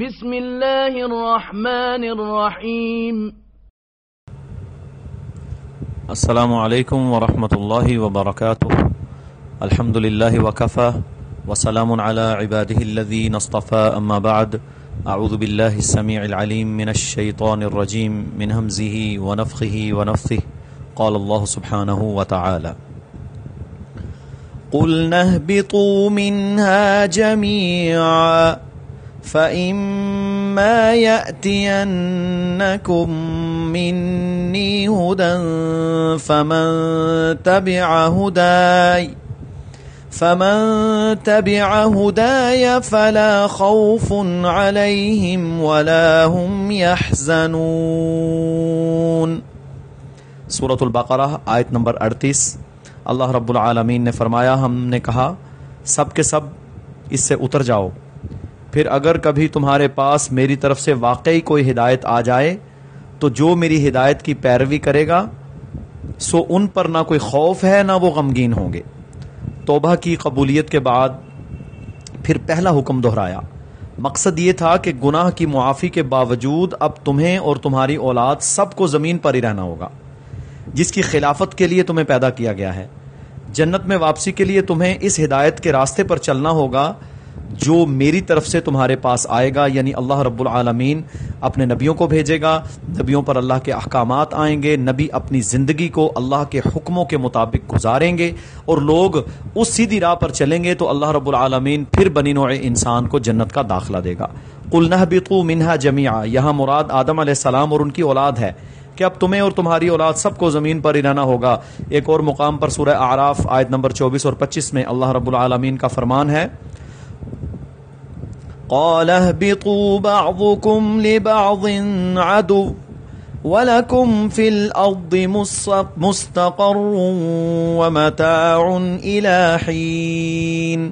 بسم الله الرحمن الرحيم السلام علیکم ورحمۃ اللہ وبرکاتہ۔ الحمد للہ وکفى وسلام على عباده الذين اصطفى اما بعد۔ اعوذ بالله السميع العليم من الشيطان الرجيم من همزه ونفخه ونفثه قال الله سبحانه وتعالى قل نهبطوا منها جميعا فإما يأتينكم مني هدى فمن تبع هداي فمن تبع هداي فلا خوف عليهم ولا هم يحزنون سورة البقرہ، آیت نمبر 38 اللہ رب العالمین نے فرمایا، ہم نے کہا، سب کے سب اس سے اتر جاؤ۔ پھر اگر کبھی تمہارے پاس میری طرف سے واقعی کوئی ہدایت آ جائے، تو جو میری ہدایت کی پیروی کرے گا، سو ان پر نہ کوئی خوف ہے نہ وہ غمگین ہوں گے۔ توبہ کی قبولیت کے بعد پھر پہلا حکم دہرایا۔ مقصد یہ تھا کہ گناہ کی معافی کے باوجود اب تمہیں اور تمہاری اولاد سب کو زمین پر ہی رہنا ہوگا۔ جس کی خلافت کے لیے تمہیں پیدا کیا گیا ہے۔ جنت میں واپسی کے لیے تمہیں اس ہدایت کے راستے پر چلنا ہوگا جو میری طرف سے تمہارے پاس آئے گا یعنی اللہ رب العالمین اپنے نبیوں کو بھیجے گا، نبیوں پر اللہ کے احکامات آئیں گے، نبی اپنی زندگی کو اللہ کے حکموں کے مطابق گزاریں گے اور لوگ اس سیدھی راہ پر چلیں گے تو اللہ رب العالمین پھر بنی نوع انسان کو جنت کا داخلہ دے گا۔ قلنہ بتو منہا جمیا یہاں مراد آدم علیہ السلام اور ان کی اولاد ہے کہ اب تمہیں اور تمہاری اولاد سب کو زمین پر ہی رہنا ہوگا۔ ایک اور مقام پر سورہ آراف آیت نمبر چوبیس اور پچیس میں اللہ رب العالمین کا فرمان ہے قال اهبطوا بعضكم لبعض عدو ولكم في الأرض مستقر ومتاع إلى حين.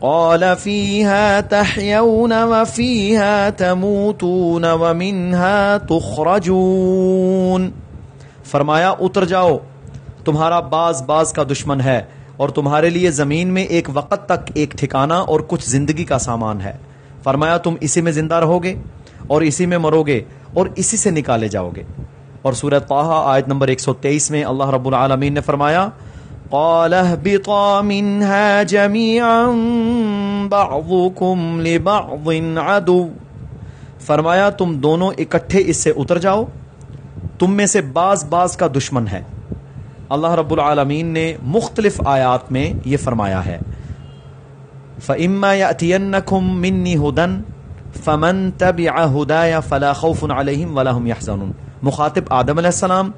قال فيها تحيون وفيها تموتون ومنها تخرجون. فرمایا، اتر جاؤ، تمہارا باز باز کا دشمن ہے اور تمہارے لیے زمین میں ایک وقت تک ایک ٹھکانہ اور کچھ زندگی کا سامان ہے۔ فرمایا تم اسی میں زندہ رہو گے اور اسی میں مرو گے اور اسی سے نکالے جاؤ گے۔ اور سورت پاہا آیت نمبر 123 میں اللہ رب العالمین نے فرمایا، قال اهبطا منها جميعا بعضكم لبعض عدو۔ فرمایا، تم دونوں اکٹھے اس سے اتر جاؤ۔ تم میں سے باز باز کا دشمن ہے۔ اللہ رب العالمین نے مختلف آیات میں یہ فرمایا ہے۔ فَإِمَّا يَأْتِيَنَّكُمْ مِنِّي هُدًى فَمَن تَبِعَ هُدَايَ فَلَا خَوْفٌ عَلَيْهِمْ وَلَا هُمْ يَحْزَنُونَ۔ مخاطب آدم علیہ السلام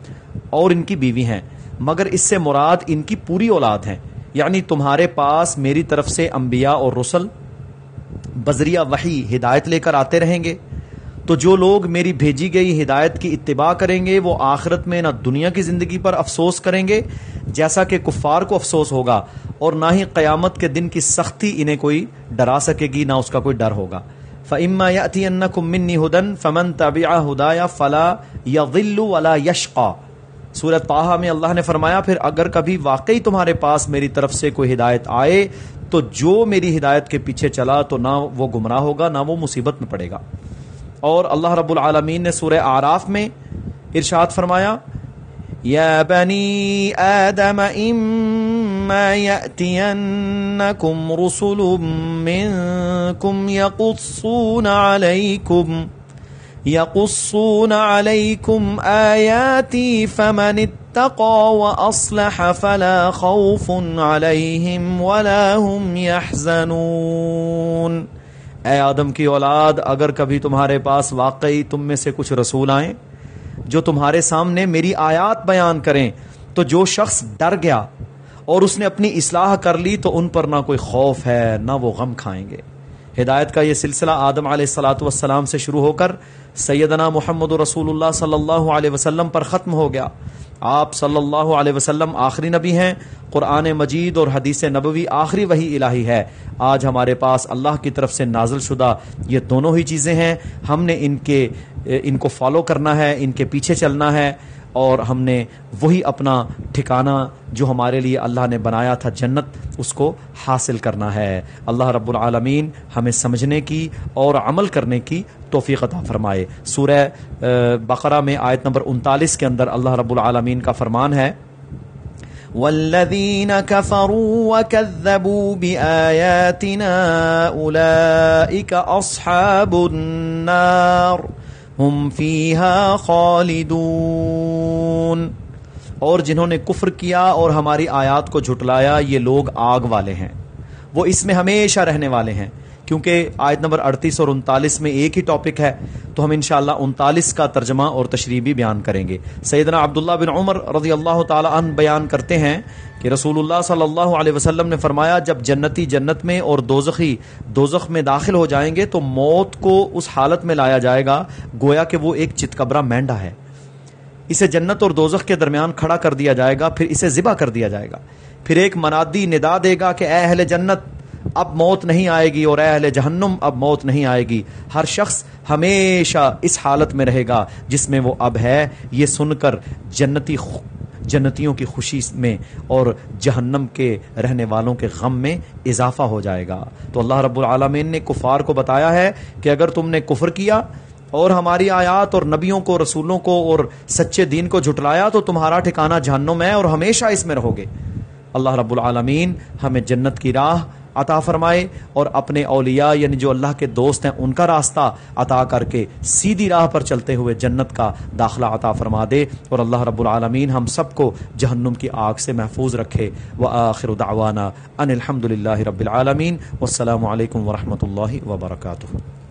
اور ان کی بیوی ہیں، مگر اس سے مراد ان کی پوری اولاد ہیں۔ یعنی تمہارے پاس میری طرف سے انبیاء اور رسل بذریعہ وحی ہدایت لے کر آتے رہیں گے۔ تو جو لوگ میری بھیجی گئی ہدایت کی اتباع کریں گے، وہ آخرت میں نہ دنیا کی زندگی پر افسوس کریں گے، جیسا کہ کفار کو افسوس ہوگا، اور نہ ہی قیامت کے دن کی سختی انہیں کوئی ڈرا سکے گی، نہ اس کا کوئی ڈر ہوگا۔ فعما یا منی ہدن فمن طبیع ہدایا فلا یا غلو ولا یشقا سورت پاہا میں اللہ نے فرمایا، پھر اگر کبھی واقعی تمہارے پاس میری طرف سے کوئی ہدایت آئے، تو جو میری ہدایت کے پیچھے چلا، تو نہ وہ گمراہ ہوگا، نہ وہ مصیبت میں پڑے گا۔ اور اللہ رب العالمین نے سورہ آراف میں ارشاد فرمایا، یا بنی آدم اما یأتینکم رسل منکم یقصون علیکم يقصون عليكم آياتي فمن اتقى وأصلح فلا خوف عليهم ولا هم يحزنون اے آدم کی اولاد، اگر کبھی تمہارے پاس واقعی تم میں سے کچھ رسول آئیں جو تمہارے سامنے میری آیات بیان کریں، تو جو شخص ڈر گیا اور اس نے اپنی اصلاح کر لی، تو ان پر نہ کوئی خوف ہے، نہ وہ غم کھائیں گے۔ ہدایت کا یہ سلسلہ آدم علیہ السلاۃ والسلام سے شروع ہو کر سیدنا محمد رسول اللہ صلی اللہ علیہ وسلم پر ختم ہو گیا۔ آپ صلی اللہ علیہ وسلم آخری نبی ہیں، قرآن مجید اور حدیث نبوی آخری وہی الہی ہے۔ آج ہمارے پاس اللہ کی طرف سے نازل شدہ یہ دونوں ہی چیزیں ہیں۔ ہم نے ان کے، ان کو فالو کرنا ہے، ان کے پیچھے چلنا ہے۔ اور ہم نے وہی اپنا ٹھکانہ جو ہمارے لیے اللہ نے بنایا تھا جنت، اس کو حاصل کرنا ہے۔ اللہ رب العالمین ہمیں سمجھنے کی اور عمل کرنے کی توفیق عطا فرمائے۔ سورہ بقرہ میں آیت نمبر انتالیس کے اندر اللہ رب العالمین کا فرمان ہے۔ والذين كفروا وكذبوا بآياتنا أولئك أصحاب النار ہم فیہا خالدون۔ اور جنہوں نے کفر کیا اور ہماری آیات کو جھٹلایا، یہ لوگ آگ والے ہیں۔ وہ اس میں ہمیشہ رہنے والے ہیں۔ کیونکہ آیت نمبر اڑتیس اور انتالیس میں ایک ہی ٹاپک ہے، تو ہم انشاءاللہ انتالیس کا ترجمہ اور تشریح بھی بیان کریں گے۔ سیدنا عبداللہ بن عمر رضی اللہ تعالی عنہ بیان کرتے ہیں کہ رسول اللہ صلی اللہ علیہ وسلم نے فرمایا، جب جنتی جنت میں اور دوزخی دوزخ میں داخل ہو جائیں گے، تو موت کو اس حالت میں لایا جائے گا، گویا کہ وہ ایک چتکبرا مینڈا ہے۔ اسے جنت اور دوزخ کے درمیان کھڑا کر دیا جائے گا، پھر اسے ذبح کر دیا جائے گا۔ پھر ایک منادی ندا دے گا کہ اے اہل جنت اب موت نہیں آئے گی اور اے اہل جہنم، اب موت نہیں آئے گی۔ ہر شخص ہمیشہ اس حالت میں رہے گا جس میں وہ اب ہے۔ یہ سن کر جنتی جنتیوں کی خوشی میں اور جہنم کے رہنے والوں کے غم میں اضافہ ہو جائے گا۔ تو اللہ رب العالمین نے کفار کو بتایا ہے کہ اگر تم نے کفر کیا اور ہماری آیات اور نبیوں کو، رسولوں کو اور سچے دین کو جھٹلایا تو تمہارا ٹھکانہ جہنم ہے اور ہمیشہ اس میں رہو گے۔ اللہ رب العالمین ہمیں جنت کی راہ عطا فرمائے اور اپنے اولیاء یعنی جو اللہ کے دوست ہیں ان کا راستہ عطا کر کے سیدھی راہ پر چلتے ہوئے جنت کا داخلہ عطا فرما دے اور اللہ رب العالمین ہم سب کو جہنم کی آگ سے محفوظ رکھے۔ و آخر دعوانا ان الحمد رب العالمین۔ والسلام علیکم ورحمۃ اللہ وبرکاتہ۔